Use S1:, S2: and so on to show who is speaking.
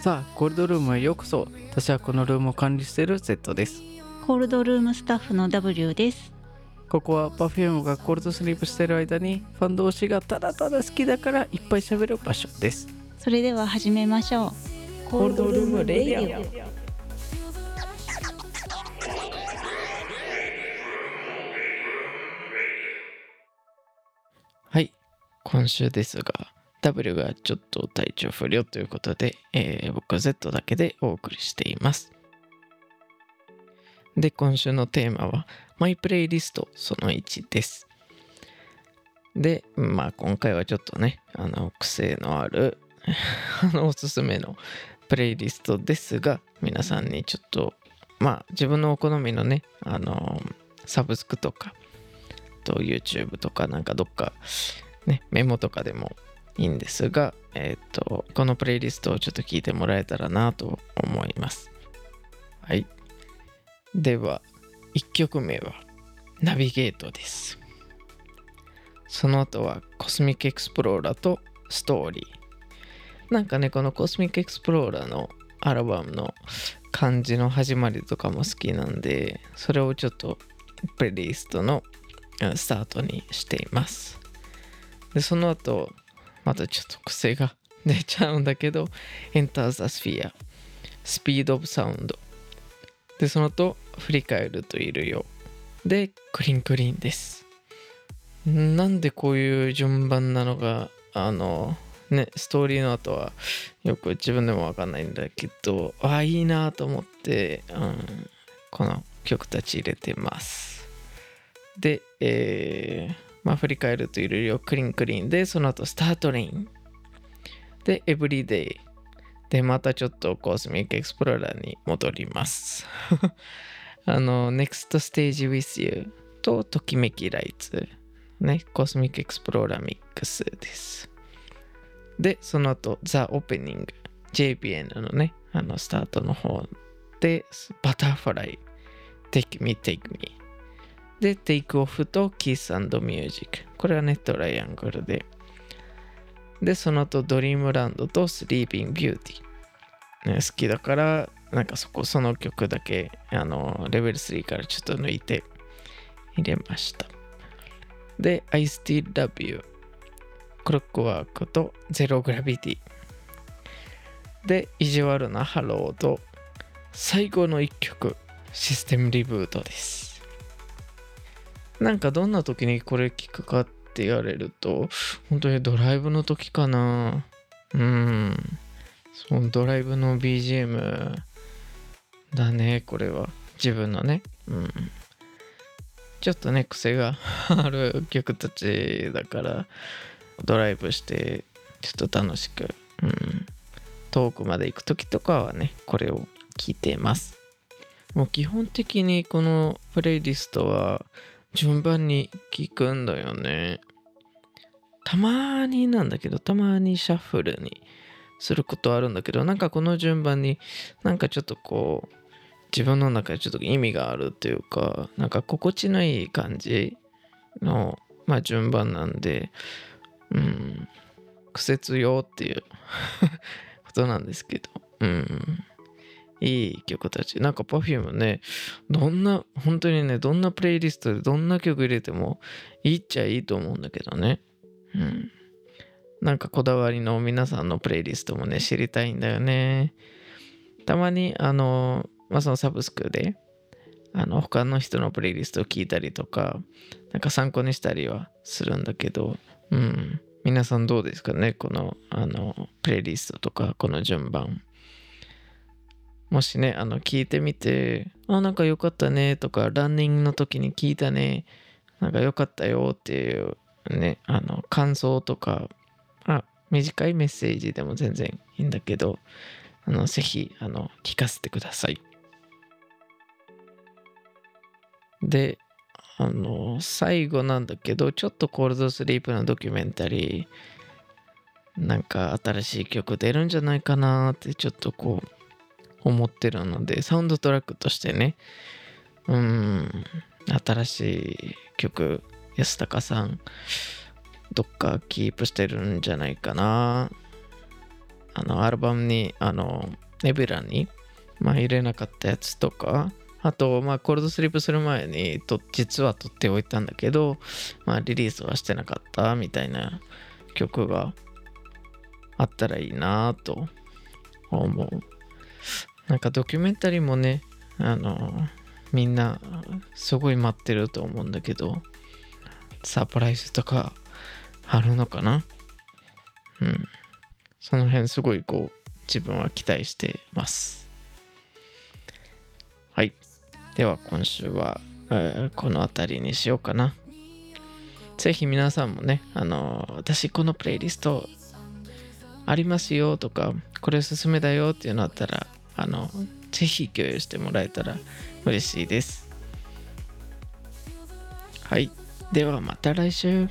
S1: さあ Cold Room へようこそ私はこのルームを管理している Z です
S2: Cold Room スタッフの W です。
S1: ここは Perfume がコールドスリープしている間にファン同士がただただ好きだからいっぱい喋る場所です
S2: それでは始めましょう。 Cold Room レイディオ。
S1: はい今週ですが W がちょっと体調不良ということで、えー僕は Z だけでお送りしています。で今週のテーマはマイプレイリストその1です。でまあ今回はちょっとねあの癖のある あのおすすめのプレイリストですが皆さんにちょっとまあ自分のお好みのねあのサブスクとかと YouTube とかなんかどっかねメモとかでもいいんですがえっ、とこのプレイリストをちょっと聞いてもらえたらなと思います。はい。では1曲目はナビゲートです。その後はコスミックエクスプローラーとストーリー。なんかねこのコスミックエクスプローラーのアルバムの感じの始まりとかも好きなんでそれをちょっとプレイリストのスタートにしています。でその後またちょっと癖が出ちゃうんだけど Enter the Sphere. Speed of Sound. でその後振り返るといるよ。でクリンクリンです。なんでこういう順番なのかあのねストーリーの後はよく自分でもわかんないんだけどああいいなと思って、うん、この曲たち入れてます。で、えーまあ振り返るといろいろクリンクリンでその後スタートレイン。でエブリデイ。でまたちょっとコスミックエクスプローラーに戻ります。あの NEXT Stage with You とときめきライツ。ね Cosmic Explorer Mix です。でその後 The Opening JPN のねあのスタートの方で Butterfly。Take Me Take Me で、 Take off と Kiss Music。これはね、トライアングルで。で、その後、 Dream Land とスリーピンビューティー。ね、好きだから、なんかそこ、その曲だけ、あの、レベル3からちょっと抜いて入れました。で、I Still Love You。 Clockwork と Zero Gravity。で、意地悪なハローと最後の一曲、 System Reboot です。なんかどんな時にこれ聞くかって言われると、本当にドライブの時かな。うん。そのドライブの BGM だね、これは。自分のね。うん。ちょっとね、癖が ある曲たちだから、ドライブして、ちょっと楽しく、うん。遠くまで行く時とかはね、これを聞いてます。もう基本的にこのプレイリストは、順番に聞くんだよね。たまになんだけど、たまにシャッフルにすることあるんだけど、なんかこの順番になんかちょっとこう、自分の中でちょっと意味があるっていうか、なんか心地のいい感じの、まあ順番なんで、うん、癖強っていう ことなんですけど、うん。いい曲たち。なんか Perfume ね、どんな、本当にね、どんなプレイリストでどんな曲入れてもいいっちゃいいと思うんだけどね。うん。なんかこだわりの皆さんのプレイリストもね、知りたいんだよね。たまに、あの、まあ、そのサブスクで、あの、他の人のプレイリストを聞いたりとか、なんか参考にしたりはするんだけど、うん。皆さんどうですかねこの、あの、プレイリストとか、この順番。もしね、あの、聞いてみて、あ、なんか良かったねとか、ランニングの時に聞いたね、なんか良かったよっていうね、あの、感想とか、あ、短いメッセージでも全然いいんだけど、あの、ぜひ、あの、聞かせてください。で、あの、最後なんだけど、ちょっとコールドスリープのドキュメンタリー、なんか新しい曲出るんじゃないかなってちょっとこう思ってるのでサウンドトラックとしてね。うん。新しい曲安高さんどっかキープしてるんじゃないかな。あのアルバムにあのネビラに、まあ、入れなかったやつとか。あと、まあ、コールドスリープする前にと実は撮っておいたんだけど、まあ、リリースはしてなかったみたいな曲があったらいいなと思う。なんかドキュメンタリーもね、あの、みんなすごい待ってると思うんだけど、サプライズとかあるのかな？うん。その辺すごいこう、自分は期待してます。はい。では今週は、えーこの辺りにしようかな。ぜひ皆さんもね、あの、私このプレイリストありますよとか、これおすすめだよっていうのあったら、あの、ぜひ共有してもらえたら嬉しいです。はい。ではまた来週。